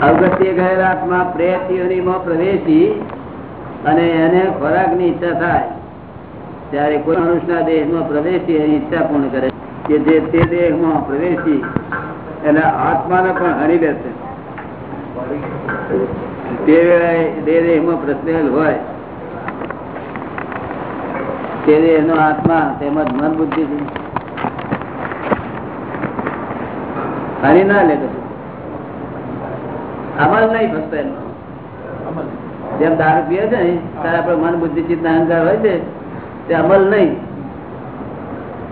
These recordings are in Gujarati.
અવગત્ય ગયેલા ઈચ્છા થાય, ત્યારે કોઈ મનુષ્યના દેહમાં પ્રવેશી એની ઈચ્છા પૂર્ણ કરે કે જે તે દેહમાં પ્રવેશી, એના આત્માને પણ હરી લેશે તે વેળાએ દેહ દેહમાં પ્રસરેલ હોય તે દેહનો આત્મા તેમજ મન બુદ્ધિ હારી ના લે કશું. અમલ નહીં ફક્ત એનો. જેમ દારૂ પીએ છે ને ત્યારે આપડે મન બુદ્ધિ ચિત્ત અહંકાર હોય છે તે અમલ નહીં.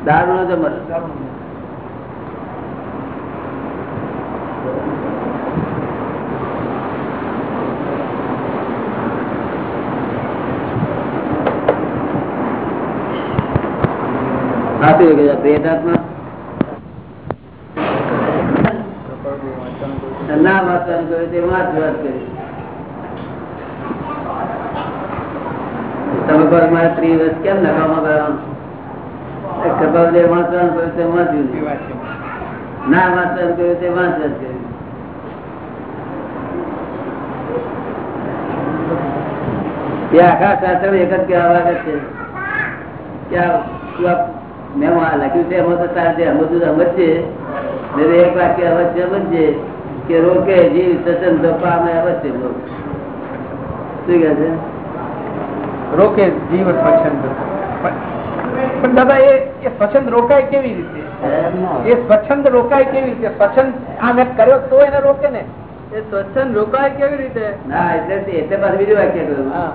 દારૂ નો જ અમલ. પ્રેતાત્મા ના વાંચવાનું કહ્યું તે વાત કરી. તમે પર મારે ત્રીસ વર્ષ કેમ નકામા કરવાનું? કબાબદે વાંચવાનું કહ્યું તે વાંચ્યું ના વાંચવાનું કર્યું આખા શાસ્ત્ર એક જ કહેવા લાગે છે. કે મેં લખ્યું છે એમાં તો તારે જે સમજવું સમજશે એક વાક્ય અવશ્ય સમજશે કે રોકે જીવ સચન પામે અવશ્ય બોલ શું કહે છે? રોકે જીવ સ્વચ્છંદ. પણ દાદા એ એ સ્વચ્છંદ રોકાય કેવી રીતે? એ સ્વચ્છંદ રોકાય કેવી રીતે? સ્વચ્છંદ આ મેં કર્યો તો એને રોકે ને? એ સ્વચ્છંદ રોકાય કેવી રીતે? ના એટલે એટલે પાછું બીજું વાક્ય કહ્યું.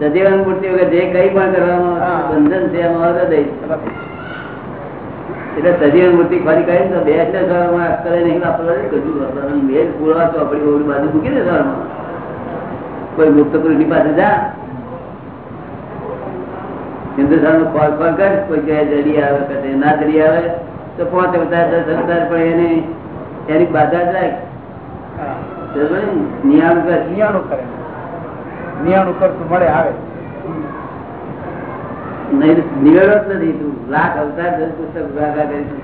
સજીવન મૂર્તિ વગર જે કઈ પણ કરવાનું હા. બંધન છે એમાં હૃદય છે. એટલે સજીવન મૂર્તિ ફરી કહે ને બે એટલે સવારમાં અક્કલે નહીં વાપરવાની કજુ વાપરવાનું મેલ પૂરવા તો આપણી ઓળી બાજુ મૂકી દે સવારમાં. કોઈ મુક્ત પુરુષની પાસે જા. હિન્દુસ્તાનનું કોલ કોલ કર. કોઈ કહે જડી આવે કે ના જડી આવે તો પાંચ અવતાર દસ અવતાર પણ એની એની બાધા જાય. નિયાણું કર. નિયાણું કરે. નિયાણું કરતું મળે આવે. નિવેડો જ નથી તું. લાખ અવતાર પુસ્તક ભાગા કરી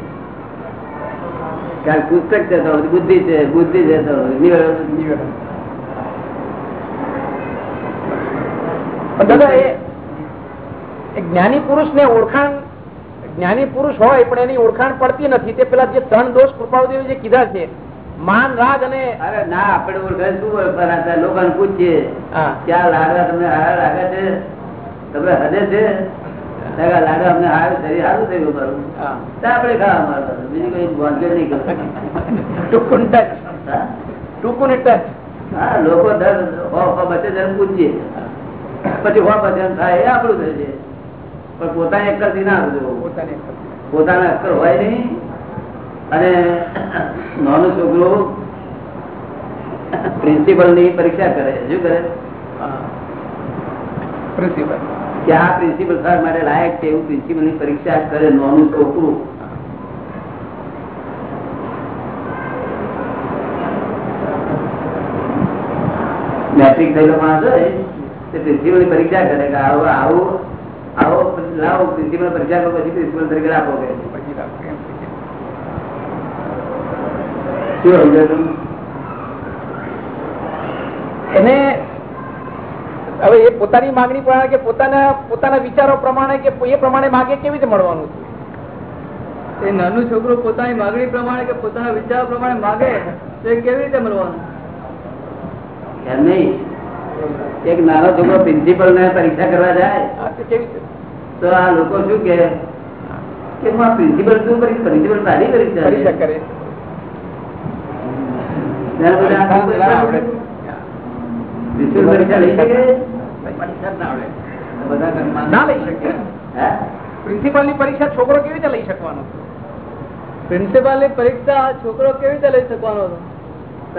કારણ પુસ્તક છે તો બુદ્ધિ છે બુદ્ધિ છે તો નિવેડો નથી. દાદા એ જ્ઞાની પુરુષ ને ઓળખાણ જ્ઞાની પુરુષ હોય પણ એની ઓળખાણ પડતી નથી. તે પેલા જે ત્રણ દોષ કૃપાળદેવ જે કીધા છે માન રાગ અને અરે ના આપણે ઓળખાય શું હતા લોકોને પૂછીએ. ક્યાં લાગે તમને હારા લાગે છે? તમને હદે છે? લાડવા અમને હારું શરીર સારું થયું મારું હા. ત્યાં આપણે ખાવા મારું બીજું કઈ વાંધો નહીં. ટૂંકું ટચ. ટૂંકું ને ટચ. હા લોકો દર બચે ત્યારે પૂછીએ. પછી હો બચે થાય એ આપણું થશે પણ પોતાની અક્કરથી ના આવજો પોતાના અક્કર હોય નહીં. અને નાનું છોકરો પ્રિન્સિપલની પરીક્ષા કરે શું કરે? પ્રિન્સિપલ. કે આ પ્રિન્સિપલ સર મારે લાયક છે એવું પ્રિન્સિપલની પરીક્ષા કરે નોનું છોકરું મેટ્રિક થયેલો માણસ હોય તે પ્રિન્સિપલની પરીક્ષા કરે કે આવો આવો આવો લાવો પ્રિન્સિપલ પરીક્ષા કરો પછી પ્રિન્સિપલ તરીકે કે રાખે તમને? એને હવે એ પોતાની માંગણી પ્રમાણે કે પોતાના પોતાના વિચારો પ્રમાણે કે એ પ્રમાણે માગે કેવી રીતે મળવાનું એ નાનું છોકરું પોતાની માંગણી પ્રમાણે કે પોતાના વિચારો પ્રમાણે માગે તો એ કેવી રીતે મળવાનું? નહીં. એક નાનો છોકરો પ્રિન્સિપલ ને પરીક્ષા કરવા જાય આ તે કેવી રીતે? તો આ લોકો શું કે કે હું આ પ્રિન્સિપલ શું કરીશ? પ્રિન્સિપલ સારી પરીક્ષા છે. કરે? પ્રિન્સિપલ પરીક્ષા લઈ શકે? ના લઈ શકે હે? ની પરીક્ષા છોકરો કેવી રીતે લઈ શકવાનો? પ્રિન્સિપાલની પરીક્ષા છોકરો કેવી રીતે લઈ શકવાનો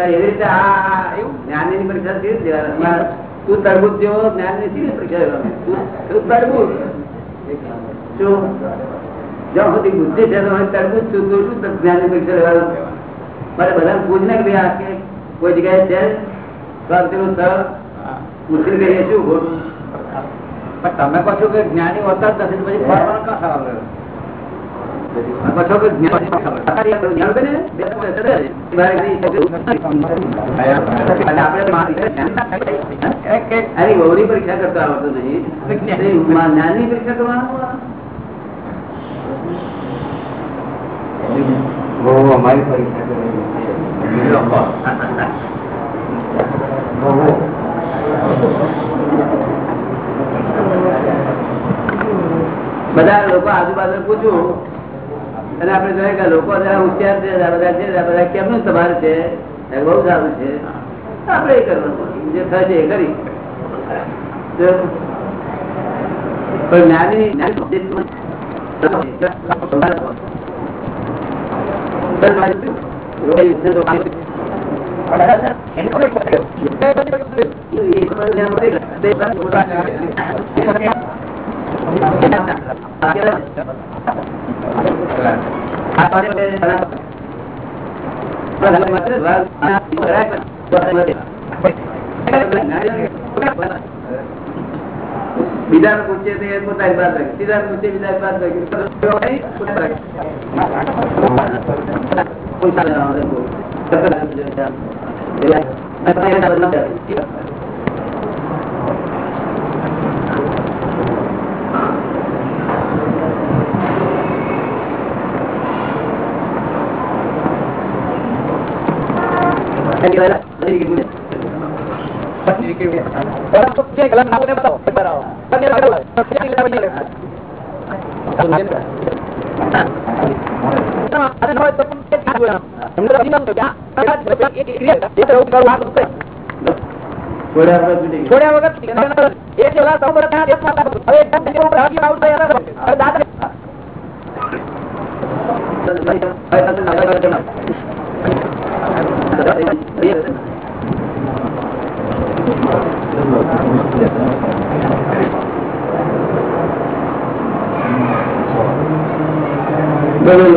એવી રીતે આ આ એવું? પરીક્ષા કેવી રીતે તું તરબૂચ જેવો જ્ઞાનની શી રીતે પરીક્ષા તું- તું જ્યાં સુધી બુદ્ધિ છે તો હવે છું તું શું જ્ઞાનની પરીક્ષા લેવાનું? મારે બધા પૂછ ને કે ભાઈ આ કોઈ જગ્યાએ છે? સ્વાસ્થ્યનું સ્થળ મુશ્કેલ કરીએ શું ખોટું પણ તમે કહો છો કે જ્ઞાની હોતા જ નથી તો પછી ફરવાનો ક્યાં સવાલ રહ્યો? તમે કહો છો કે જ્ઞાની જ્ઞાન બને ને? બે તો બેસે જ. બારે કઈ અને આપણે મા- અરે વહુની પરીક્ષા કરતા આવડતું નહીં જ્ઞાનની પરીક્ષા કરવાનું અમારી પરીક્ષા બધા લોકો આજુબાજુ પૂછ્યું અને આપણે જોઈએ કે લોકો જરા હોશિયાર છે બધા છે બધા કેમનું તમારે છે? બહુ સારું છે. આપણે એ કરવાનું જે થશે એ કરી. પણ જ્ઞાની બીજા પૂછે તો એ પોતાની રાખે બીજા પૂછે બીજા વાત રાખે છોડ્યા વગર એક જેવા સમગ્ર ત્યાં દેશમાં હવે એકદમ દિલ્હી ઉપર હાજી આઉટ થયા હતા. હવે દાદા બધું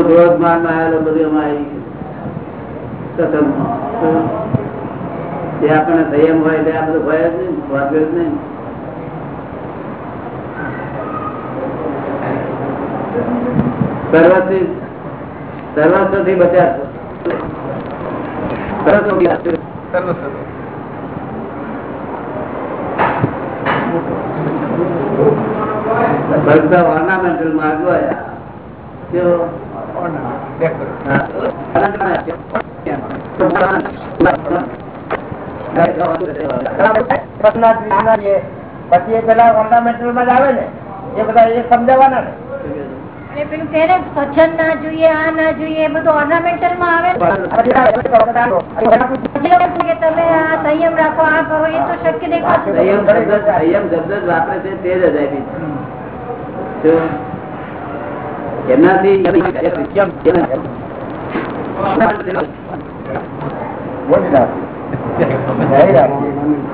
ક્રોધ માન આવેલો બધું એમાં આવી જે આપણને સંયમ હોય સર્વસ્વ બધા ornamental પછી એ પેલા ઓર્નામેન્ટલમાં જ આવે ને એ બધા એ સમજાવવાના ને? અને પેલું કહે ને સ્વચ્છંદ ના જોઈએ આ ના જોઈએ એ બધું ઓર્નામેન્ટલમાં આવે પછી લોકો કહે કે તમે આ સંયમ રાખો આ કરો એ તો શક્ય દેખાતું નથી. સંયમ શબ્દ સંયમ શબ્દ જ વાપરે છે તે જ અજાયબી છે. શું? એમનાથી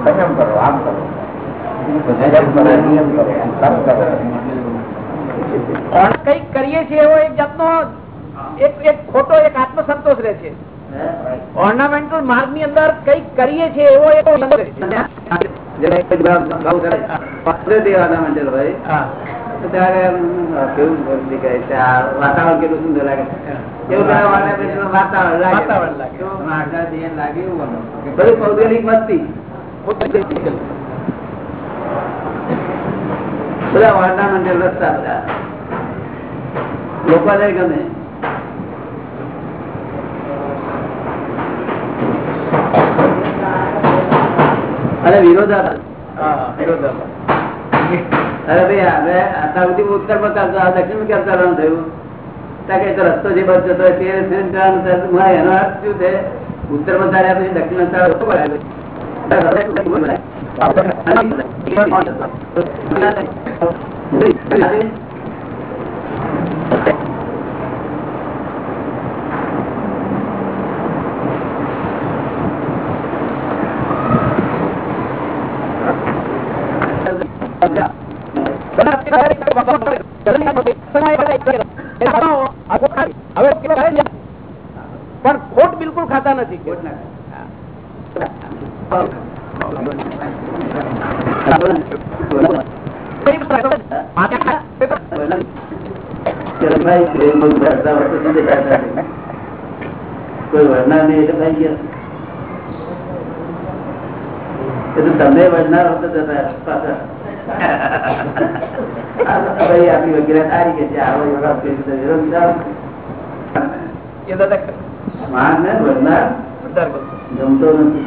સંયમ કરો આમ કરો સંયમ કરો નિયમ કરો સમ કરો કંઈક કરીએ છીએ એવો એક જાતનો એક ખોટો એક આત્મસંતોષ રહે છે ઓર્નામેન્ટલ માર્ગની અંદર કંઈક કરીએ છીએ એવો એક વાતાવરણ કેટલું સુંદર લાગે. એવું વાતાવરણ લાગે. લાગે. બધું ભૌગોલિક મસ્તી બધા ornamental રસ્તા બધા. લોકોને ગમે. અને વિરોધાભાસ. અરે આ દક્ષિણ રસ્તો જે બસ જતો હોય તે એનો છે? ઉત્તર દક્ષિણ. પણ ખોટ બિલકુલ ખાતા નથી ખોટ ના ચરણભાઈ પ્રેમ બહુ ભરતા હોય તો શું દેખાતા નથી? કોઈ વરનાર નહીં એટલે થઈ ગયા એ તમે વરનાર હો તો જતા પાછા. આ ભાઈ આપણી વગેરે સારી કે છે આવો વિચાર. એ દાદા માણસ ને બોલો. ગમતો નથી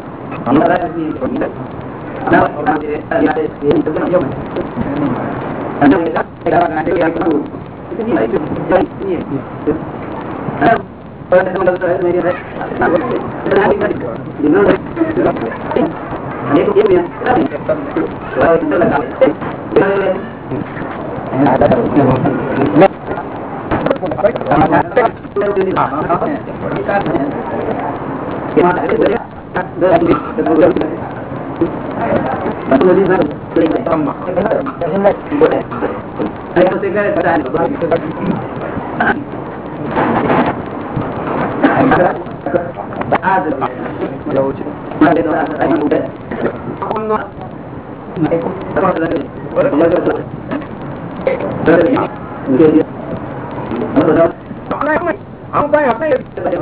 પણ નહીં. મેં કયા વાપરો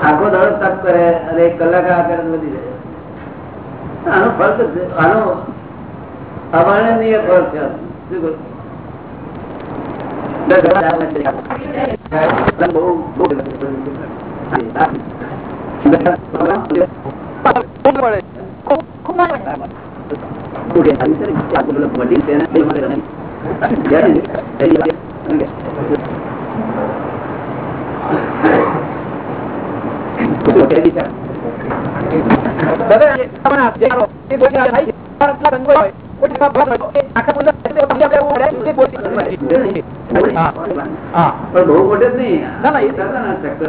આખો દાડો તપ કરે અને એક કલાક આ વધી જાય આનો ફળ આનો અવર્ણનીય ફળ છે શું? બહુ બહુ મોટે જ નહીં. ના, ના, એ- ચક્કર.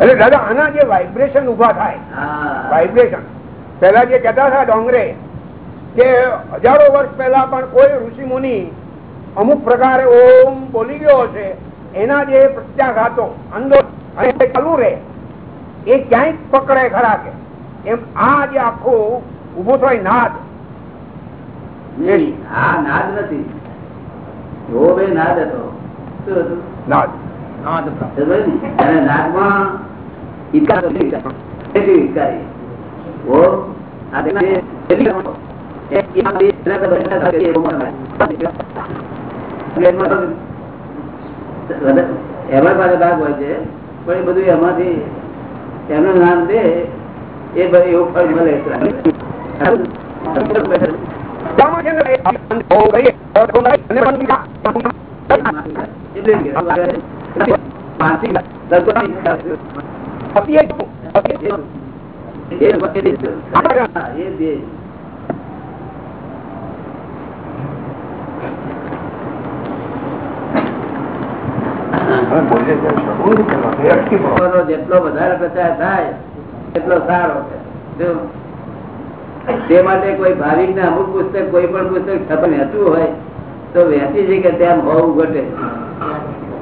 એટલે દાદા આના જે વાઇબ્રેશન ઊભા થાય વાઇબ્રેશન પેલા જે કહેતા હતા ડોંગરે કે હજારો વર્ષ પહેલા પણ કોઈ ઋષિ મુનિ અમુક પ્રકારે ઓમ બોલી ગયો હશે એના જે પ્રત્યાઘાતો અંદર ચાલુ રહે એ ક્યાંય પકડે ખરા કે. એમ આ જે આખો ઊભો થાય નાદ. આ નાદ નથી. નાદ હતો? નાદ? અને. ઓ, આ એમાં પાછો ભાગ હોય છે પણ એ બધું એમાંથી એનું નામ દે એ બધું એવું ફળ મળે. એટલે જેટલો વધારે પ્રચાર થાય એટલો સારો તે માટે કોઈ ભાવિક ને અમુક પુસ્તક, કોઈ પણ પુસ્તક છપન વેચવું હોય, તો વેચી છે કે તેમ હોવું ઘટે.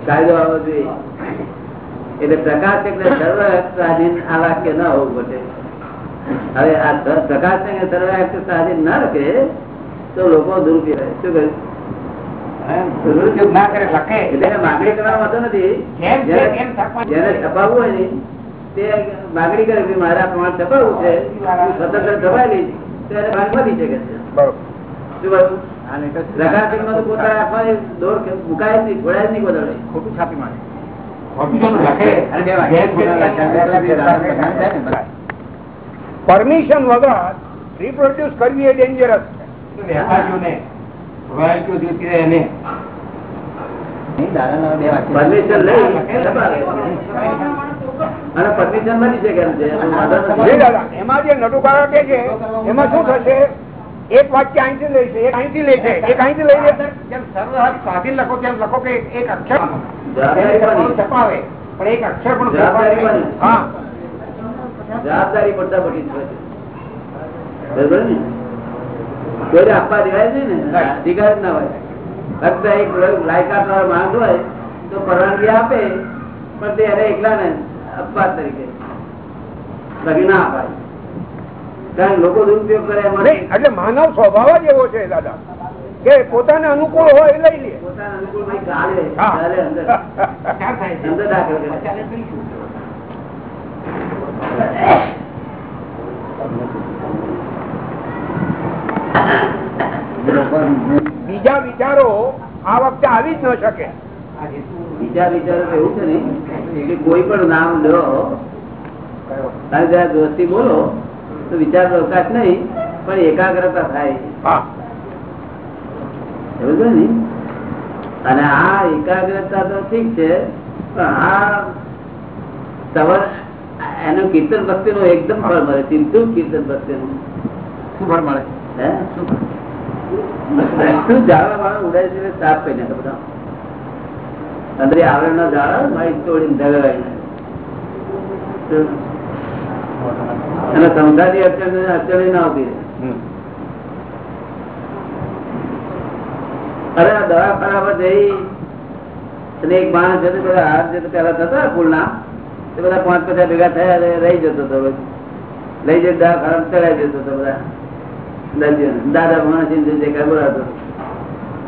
કાયદો આવવો જોઈએ. એટલે પ્રકાશક ને સર્વ સ્વાધીન આ વાક્ય ન હોવું ઘટે હવે આ પ્રકાશક ને સર્વ સ્વાધીન ના રાખે તો લોકો દુરુપયોગ શું કહ્યું? દુરુપયોગ ના કરે લખે. એટલે માગણી કરવાનો વાંધો નથી. જેને- છપાવવું હોય ને તે માગણી કરે કે મારે પ્રમાણે છપાવવું છે. સ્વતંત્ર છપાવી તો એને ભાગ મળી શકે છે. શું પરમિશન વગર રિપ્રોડ્યુસ કરવી એ ડેન્જરસ એમાં જે નટુકારા કે છે એમાં શું થશે? એક વાક્ય અહીંથી લે છે એક અહીંથી લે છે એક અહીંથી લઈને જેમ સર્વ સ્વાધીન લખો તેમ લખો કે એક અક્ષર છપાવે પણ એક અક્ષર પણ જવાબદારી પડતા પડી આપવા દેવાય છે ને? અધિકાર ના હોય. ફક્ત એક લાયકાત વાળો માણસ હોય તો પરવાનગી આપે પણ તે એને એકલા ને અપવાદ તરીકે બાકી ના અપાય કારણ કે લોકો દુરુપયોગ કરે એમાં નહીં એટલે માનવ સ્વભાવ જ એવો છે દાદા. કે પોતાને અનુકૂળ હોય એ લઈ લે. બીજા વિચારો આ વખતે આવી જ ન શકે. બીજા વિચારો એવું છે ને કોઈ પણ નામ લો દોસ્તી બોલો. તો વિચાર અવકાશ નહીં પણ એકાગ્રતા થાય. એવું ને? અને આ એકાગ્રતા તો ઠીક છે પણ આ સવર એનું કીર્તન ભક્તિ નું એકદમ ફળ મળે. સીધું કીર્તન ભક્તિ નું શું ફળ મળે? શું જાળવા વાળા ઉડાય છે સાફ કરી નાખે બધા. અંદર આવરણ ના જાળા મારી તોડીને ધગાવી. અને ના આવતી અરે આ દવાખાનામાં જઈ અને એક માણસ જતો બધા હાથ જતો પેલા થતા ફૂલના એ બધા પાંચ પચાસ ભેગા થયા રહી જતો હતો લઈ જતો દવા ખરાબ ચડાવી જતો હતો બધા દર્દીઓને. દાદા માણસ જે કાંઈ બોલાતો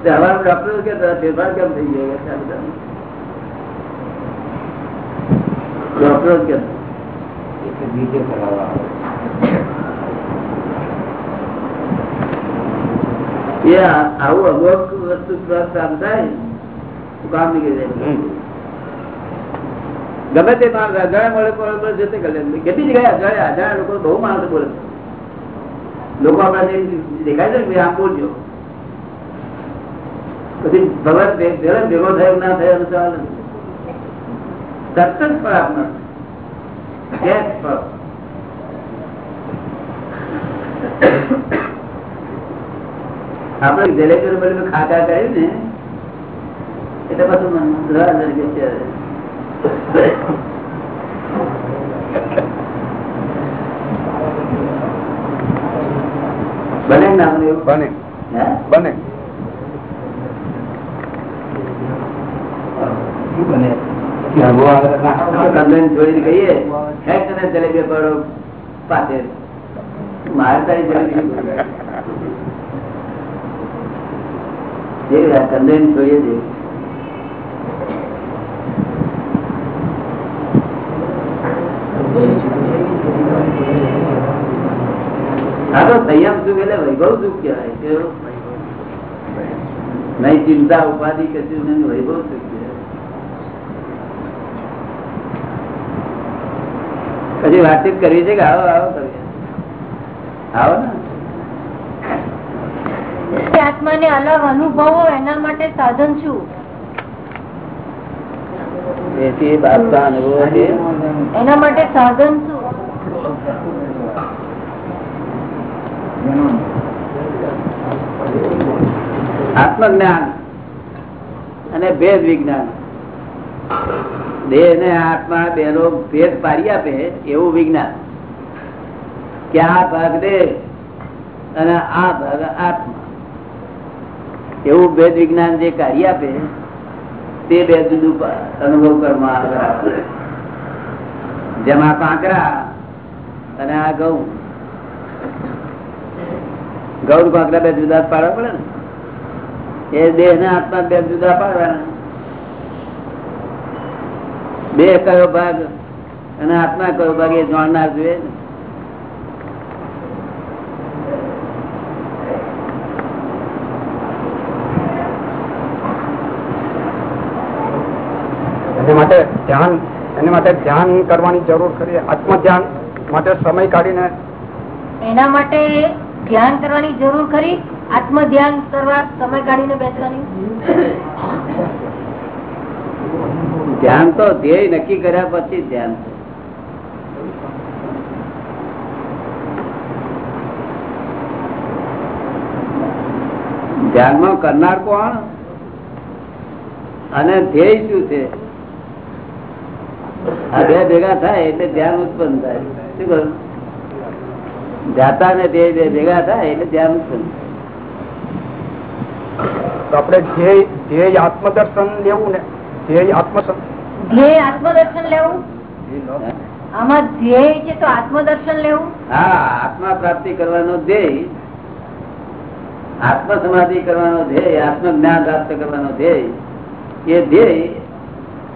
તે ડોક્ટર કે ફેરફાર કેમ થઈ ગયો? ડોક્ટર જ કહેતા. એ આવે. આવું અમુક વસ્તુ પ્રાપ્ત થાય કામ નીકળી જાય. ગમે તે માણસ અજાણ્યા મળે પણ જતે કેટલી જગ્યાએ અજાણ્યા અજાણ્યા લોકો બહુ માણસ બોલે લોકો આપણા દેખાય છે ને આમ બોલજો. પછી ભગવાન ભેગો થયો ના થયો સવાલ નથી. તરત જ પણ આપનાર. આપણે જલેબી બધું ખાતા કર્યું ને એટલે પાછું મન રસ તરીકે બને ને નામ એવું? બને. શું બને? છોડીને કહીએ તને સંયમ સુખ એટલે વૈભવ સુખ કહેવાય? નહીં, ચિંતા, ઉપાધિ, કશું નહીં, વૈભવ સુખ કહેવાય પછી વાતચીત કરવી છે કે આવો આવો કરીએ આવો ને. આત્માને અલગ અનુભવો એના માટે સાધન છે. એના માટે સાધન શું? આત્મજ્ઞાન અને ભેદ વિજ્ઞાન. દેહ ને આત્મા બેનો ભેદ પાડી આપે એવું વિજ્ઞાન. કે આ ભાગ દેહ અને આ ભાગ આત્મા. એવું ભેદ વિજ્ઞાન જે કાર્ય આપે, તે બે જુદું અનુભવ કરવામાં જેમાં કાંકરા અને આ ઘઉં ઘઉં કાંકરા બે જુદા પાડવા પડે ને? એ દેહ ને આત્મા બે જુદા પાડવાના. બે કયો ભાગ અને આત્મા કયો ભાગ એ જાણનાર જોઈએ એની માટે ધ્યાન એની માટે ધ્યાન કરવાની જરૂર ખરી આત્મ ધ્યાન માટે સમય કાઢીને. એના માટે ધ્યાન કરવાની જરૂર ખરી આત્મ ધ્યાન કરવા સમય કાઢીને બેસવાની? ધ્યાન તો ધ્યેય નક્કી કર્યા પછી ધ્યાન ધ્યાન ધ્યાનમાં કરનાર કોણ? અને ધ્યેય શું છે? આ બે ભેગા થાય એટલે ધ્યાન ઉત્પન્ન થાય. શું કરું જાતા ને ધ્યેય બે ભેગા થાય એટલે ધ્યાન ઉત્પન્ન થાય. આપણે ધ્યેય ધ્યેય આત્મદર્શન લેવું ને. ધ્યેય આત્મ ધ્યેય આત્મદર્શન લેવું? આમાં ધ્યેય છે તો આત્મદર્શન લેવું? હા આત્મા પ્રાપ્તિ કરવાનો ધ્યેય આત્મ સમાધિ કરવાનો ધ્યેય આત્મ જ્ઞાન પ્રાપ્ત કરવાનો ધ્યેય એ ધ્યેય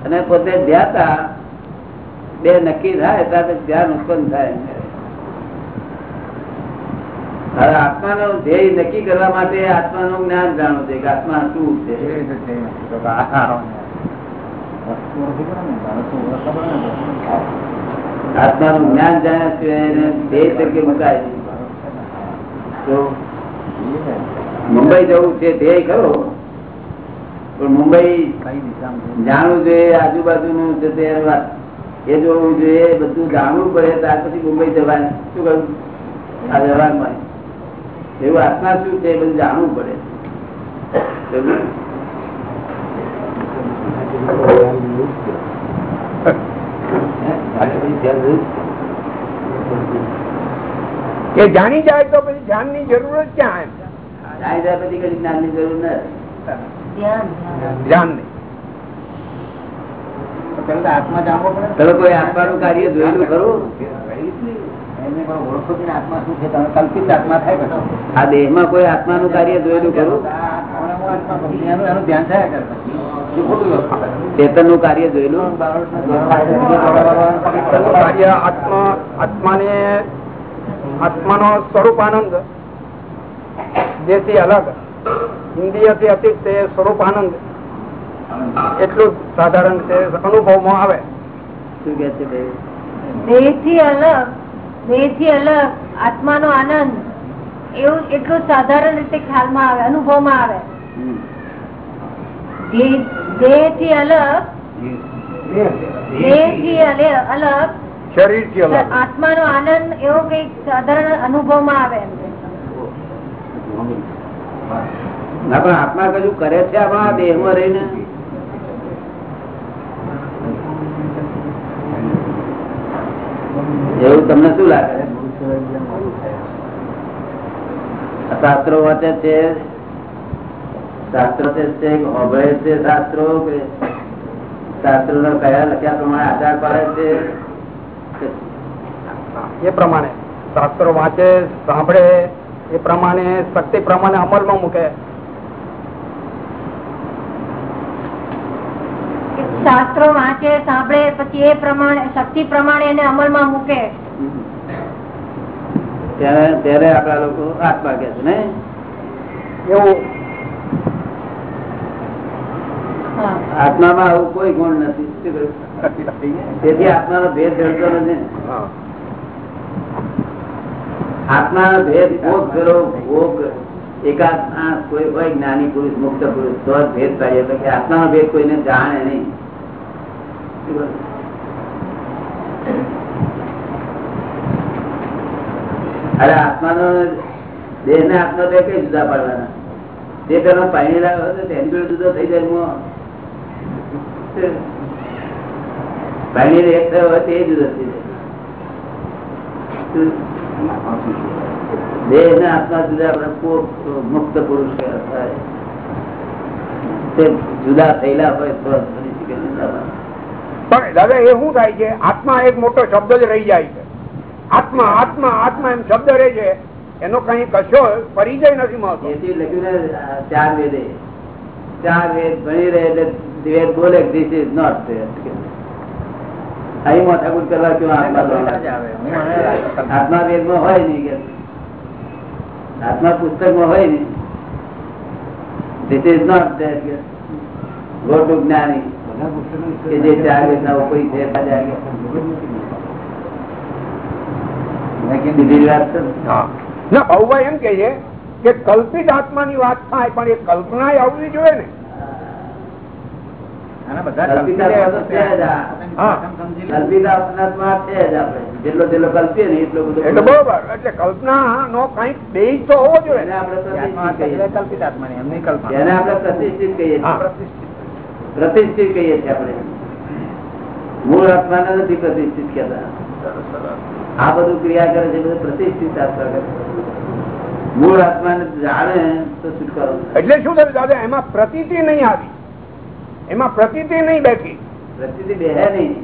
અને પોતે ધ્યાતા બે નક્કી થાય ત્યારે ધ્યાન ઉત્પન્ન થાય હવે આત્માનો ધ્યેય નક્કી કરવા માટે આત્માનું જ્ઞાન જાણવું છે કે આત્મા શું છે. આત્માનું જ્ઞાન જાણ્યા સિવાય તરીકે મુકાય મુંબઈ જવું છે ધ્યેય ખરો, પણ મુંબઈ જાણવું જોઈએ, આજુબાજુનું છે તે એ જોવું જોઈએ બધું જાણવું પડે, ત્યાર પછી મુંબઈ જવાનું. શું કહ્યું? આ વ્યવહારમાં. એવું આત્મા શું છે બધું જાણવું પડે? એ જાણી જાય તો પછી ધ્યાનની જરૂર જ ક્યાં જાણી જાય પછી કઈ જરૂર ધ્યાન એમ ધ્યાન નહીં તમે કોઈ આત્માનું કાર્ય જોયેલું ખરું આ દેહમાં કોઈ આત્માનું કાર્ય જોયેલું ખરું ચેતનનું કાર્ય જોયેલું? કાર્ય આત્મા આત્માને આત્માનો સ્વરૂપ આનંદ. જેથી અલગ ઇન્દ્રિયથી અતિત તે સ્વરૂપ આનંદ. એટલું સાધારણ તે અનુભવમાં આવે. શું કે છે ભાઈ? દેહ અલગ દેહ અલગ આત્માનો આનંદ. એવું એટલું સાધારણ રીતે ખ્યાલમાં આવે અનુભવમાં આવે. દેહ- દેહથી અલગ દેહથી અલે- અલગ. શરીરથી અલગ આત્માનો આનંદ એવો કંઈક સાધારણ અનુભવમાં આવે એમ ના પણ આત્મા કજું કરે છે આપણા દેહમાં રહીને? એવું તમને શું લાગે? આ શાસ્ત્રો વાંચે છે શાસ્ત્રો છે અભય છે શાસ્ત્રો કે શાસ્ત્રો કયા લખ્યા પ્રમાણે આધાર પાડે છે? એ પ્રમાણે. શાસ્ત્રો વાંચે સાંભળે એ પ્રમાણે શક્તિ પ્રમાણે અમલમાં મૂકે. શાસ્ત્રો વાંચે સાંભળે પછી એ પ્રમાણે શક્તિ પ્રમાણે એને અમલમાં મૂકે. ત્યારે ત્યારે આપડા લોકો હાથ કે છે ને? એવું હા. આત્મામાં આવું કોઈ ગુણ નથી? તેથી આત્માનો ભેદ જડતો નથી. આત્માનો ભેદ ભોગ કરો, ભોગ એકાદ કોઈ હોય, જ્ઞાની પુરુષ, મુક્ત પુરુષ, તો ભેદ થાય એટલે કે આત્માનો ભેદ કોઈને જાણે નહીં. અરે આત્માનો દેહ ને આત્મા બે કઈ જુદા પાડવાના? જે પેલા પાણી હોય હતો તેની જોડે જુદો થઈ જાય. તે દેહ ને આત્મા જુદા આપણે મુક્ત પુરુષ. તે જુદા થયેલા હોય તો. પણ દાદા એ શું થાય છે? આત્મા એક મોટો શબ્દ જ રહી જાય છે. આત્મા આત્મા આત્મા એમ શબ્દ રહે છે. એનો કઈ કશો પરિચય નથી મળતો. એથી લખ્યું ને ચાર વેદે. ચાર વેદ ભણી રહે એટલે વેદ બોલે ધીસ ઇઝ નોટ અહીં માથાકૂટ કરવા ક્यों આત્મા? આત્મા વેદમાં હોય નહીં કે આત્મા પુસ્તકમાં હોય નહીં this is not go to જ્ઞાની કે જે ચાર વેદના ઉપરી છે બધા આગળ. બીજી વાત છે ના ભાઉભાઈ એમ કે છે કે કલ્પિત આત્માની વાત થાય પણ એ કલ્પના આવવી જોઈએ ને કલ્પના નો કંઈક બેઝ તો હોવો જોઈએ. આપણે પ્રતિષ્ઠિત કહીએ પ્રતિષ્ઠિત કહીએ. છીએ. આપણે. મૂળ આત્માને નથી પ્રતિષ્ઠિત કહેતા. આ બધું ક્રિયા કરે છે બધું પ્રતિષ્ઠિત આત્મા કરે મૂળ આત્માને જાણે તો છુટકારો. એટલે શું થયું દાદા? એમાં પ્રતીતિ નહીં આવી. એમાં પ્રતીતિ નહીં બેઠી. પ્રતિષ્ઠિત બેહે નહીં.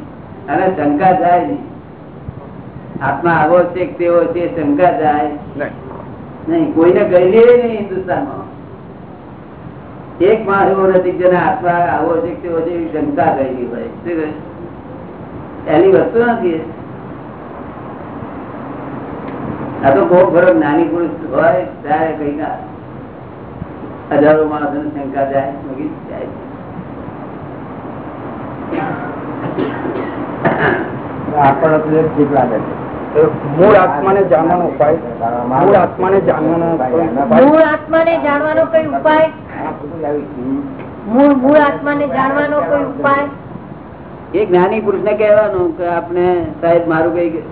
અને શંકા જાય નહીં. આત્મા આવો છે તેવો છે શંકા જાય નહીં. કોઈને કોઈને ગયેલી નહીં હિન્દુસ્તાનમાં. એક માણસ એવો નથી જેને આત્મા આવો છે તેવો છે એવી શંકા ગયેલી હોય. શું એની વસ્તુ નથી આ તો બહુ ફરક નાની પુરુષ હોય ત્યારે કઈ ના હજારો માણસો શંકા જાય મગી જાય. મૂળ આત્માને જાણવાનો ઉપાય? મૂળ આત્માને જાણવાનો મૂળ આત્માને જાણવાનો કોઈ ઉપાય? મૂળ મૂળ આત્માને જાણવાનો કોઈ ઉપાય? એ જ્ઞાની પુરુષ ને કહેવાનું કે આપણે સાહેબ મારું કઈ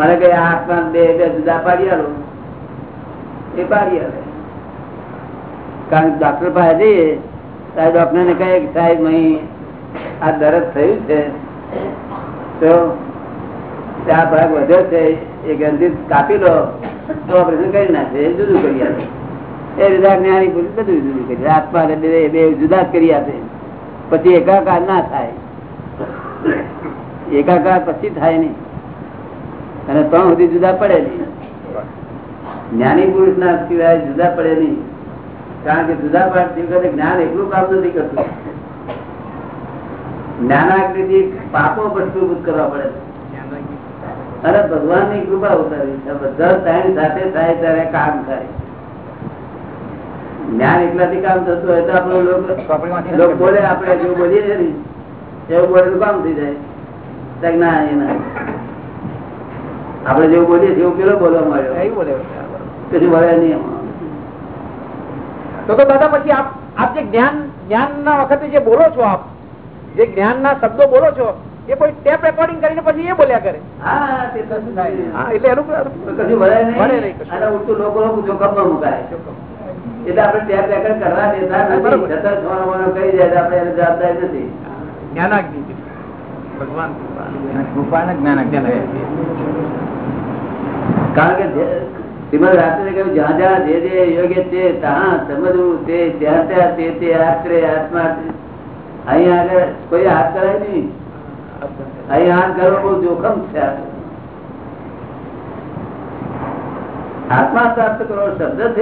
મારે કઈ આ આત્મા બે બે જુદા પાડી આલો. એ પાડી આવે કારણ કે ડોક્ટર પાસે જઈએ સાહેબ ડોક્ટર ને કહે સાહેબ અહીં આ દરદ થયું છે. તો આ ભાગ વધ્યો છે એ ગ્રંથિ કાપી લો, તો ઓપરેશન કરી નાખશે એ જુદું કરી આપે. એ રીતે જ્ઞાની પુરુષ બધું જુદું કરી આત્મા બે જુદા કરી આપે. પછી એકાકાર ના થાય. એકાકાર પછી થાય નહીં. અને ત્રણ સુધી જુદા પડે નહીં. જ્ઞાની પુરુષ ના સિવાય જુદા પડે નહીં. કારણ કે જુદા પાડતી વખતે જ્ઞાન એટલું કામ નથી કરતું. જ્ઞાનાકૃતિ પાપો ભસ્મીભૂત કરવા પડે અરે ભગવાનની કૃપા ઉતારી બધા ટાઈમ સાથે થાય ત્યારે કામ થાય. જ્ઞાન એકલાથી કામ થતું હોય તો આપણું લોક બોલે આપણે જેવું બોલીએ છે ને એવું બોલેલું કામ થઈ જાય. ના. એના આપડે જેવું બોલીએ એવું પેલો બોલવા માંડ્યો. પછી બોલે. નહીં તો તો દાદા પછી આપ આપ જે જ્ઞાન જ્ઞાન ના વખતે જે બોલો છો આપ જે જ્ઞાન ના શબ્દો બોલો છો એ કોઈ ટેપ રેકોર્ડિંગ કરીને પછી એ બોલ્યા કરે. હા તે તો શું થાય? હા એટલે એનું કશું વળે વળે નહીં નહીં કશું. અને ઉલટું લોકો જોખમમાં મુકાય. એટલે આપણે ટેપ રેકર્ડ કરવા દેતા નથી. છતાં કહી જાય આપણે એને જવાબદારી નથી. જ્ઞાનાગ્નિ. ભગવાન કારણ કે શ્રીમદ રાત્રે કહ્યું જ્યાં જ્યાં જે જે યોગ્ય છે ત્યાં સમજવું તે ત્યાં ત્યાં તે આત્રે આત્મા. અહીં આગળ કોઈ હાથ કરાય નહીં. અહીં હાથ કરવો બહુ જોખમ છે આત્મા પ્રાપ્ત કરો શબ્દ જ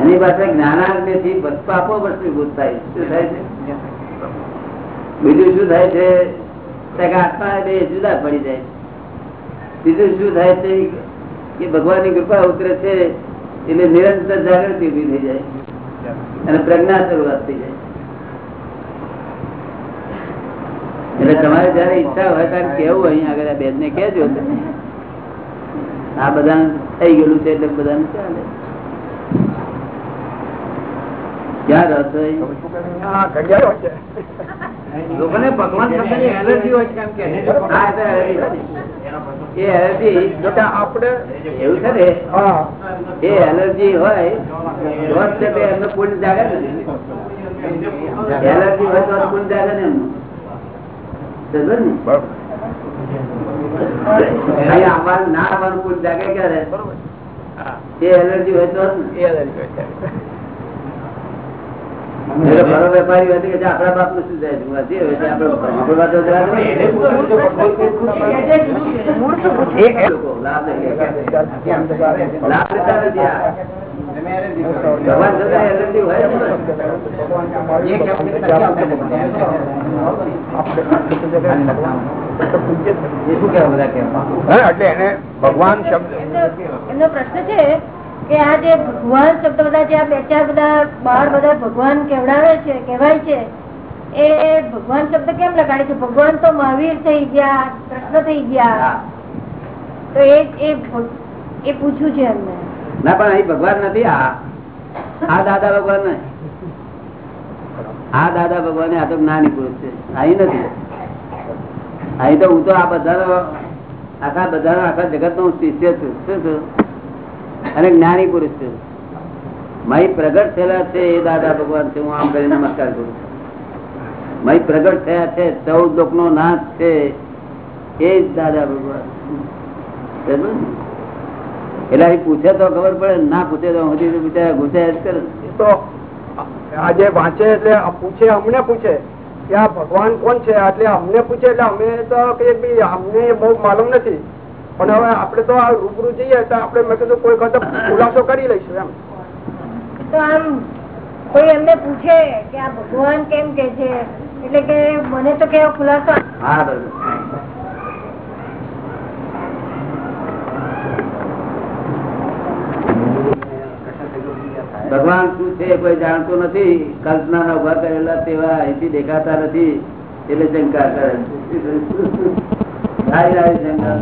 એની પાસે જ્ઞાનાગ્નિથી પાપો ભસ્મીભૂત થાય. શું થાય છે? બીજું શું થાય છે? આત્મા બે જુદા પડી જાય બીજું શું થાય છે? કે ભગવાનની કૃપા ઉતરે છે, એટલે નિરંતર જાગૃતિ ઊભી થઈ જાય. અને પ્રજ્ઞા શરૂઆત થઈ જાય. એટલે તમારે જયારે ઈચ્છા હોય ત્યારે કેવું અહીંયા આગળ બેન ને કેજો આ બધા થઈ ગયેલું છે એટલે બધાને ચાલે ક્યાં રસ. લોકોને ભગવાન શબ્દની એલર્જી હોય છે કેમ કે? એ તો એલર્જી હોય. એ એલર્જી જો કે આપણે એવું છે ને? એ એલર્જી હોય તો જ તે એમનો પૂર્ણ જાગે ને એલર્જી હોય તો પૂર્ણ જાગે ને? એમનું ને? આવવાનું પૂર્ણ જાગે ક્યારે? એ એલર્જી હોય તો એલર્જી હોય વેપારી હોય કે આપણા બાપનું શું જાય છે? હજી હવે છે આપણે આપણો બાપ તો જરા નહીં. એ એ લોકો લાભ લે. લાભ લેતા નથી આ. ભગવાન શબ્દ એમનો પ્રશ્ન છે કે આ જે ભગવાન શબ્દ બધા જે આ બે ચાર બધા બહાર બધા ભગવાન કેવડાવે છે કહેવાય છે એ ભગવાન શબ્દ કેમ લગાડે છે? ભગવાન તો મહાવીર થઈ ગયા કૃષ્ણ થઈ ગયા. તો એ એ પૂછ્યું છે એમને. ના પણ અહીં ભગવાન નથી આ આ દાદા ભગવાન આ દાદા ભગવાન આ તો જ્ઞાની પુરુષ છે. અહીં નથી. અહીં તો હું તો આ બધાનો આખા બધાનો આખા જગત નો શિષ્ય છું. શું છું? અને જ્ઞાની પુરુષ છું. મય પ્રગટ થયેલા છે એ દાદા ભગવાન છે, હું આમ કરી નમસ્કાર કરું છું. પ્રગટ થયા છે ચૌદ લોક નો નાશ છે, એ જ દાદા ભગવાન. એટલે પૂછે તો ખબર પડે, ના પૂછે તો તો બિચારા ગુસ્સે જ કરે તો આજે વાંચે એટલે પૂછે, અમને પૂછે કે આ ભગવાન કોણ છે? એટલે અમને પૂછે એટલે અમે તો કહીએ કે ભાઈ, અમને બહુ માલુમ નથી. પણ હવે આપણે તો આ રૂબરૂ જઈએ તો આપણે મેં કીધું કોઈ વખત ખુલાસો કરી લઈશું એમ. તો આમ કોઈ એમને પૂછે કે આ ભગવાન કેમ કે છે? એટલે કે મને તો કેવો ખુલાસો હા ભગવાન શું છે કોઈ જાણતું નથી? કલ્પના ના ઊભા કરેલા તેવા અહીંથી દેખાતા નથી. એટલે શંકા કરે શંકા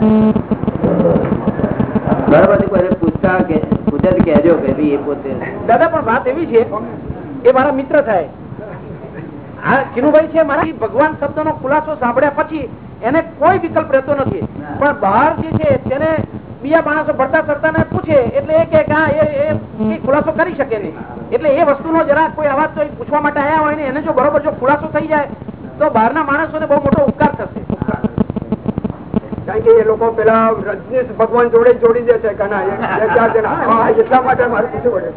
પણ ભગવાન શબ્દ નો ખુલાસો સાંભળ્યા પછી એને કોઈ વિકલ્પ રહેતો નથી. પણ બહાર જે છે, તેને બીજા માણસો ભરતા કરતા ને પૂછે, એટલે એ કે હા, એ ખુલાસો કરી શકે નહીં. એટલે એ વસ્તુનો જરા કોઈ અવાજ તો પૂછવા માટે આવ્યા હોય ને, એને જો બરોબર જો ખુલાસો થઈ જાય, તો બહારના માણસોને બહુ મોટો ઉપકાર થશે. કારણ કે એ લોકો પેલા રજનીશ ભગવાન જોડે જોડી દે છે કે ચાર જણા. એટલા માટે મારે પૂછવું પડે.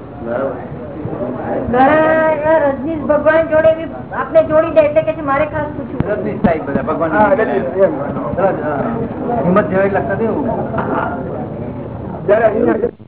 રજનીશ ભગવાન જોડે આપણે જોડી દે એટલે કે મારે ખાસ પૂછવું રજનીશ સાહેબ બધા ભગવાન. હિંમત જેવા લગતા દેવું જયારે અહીંયા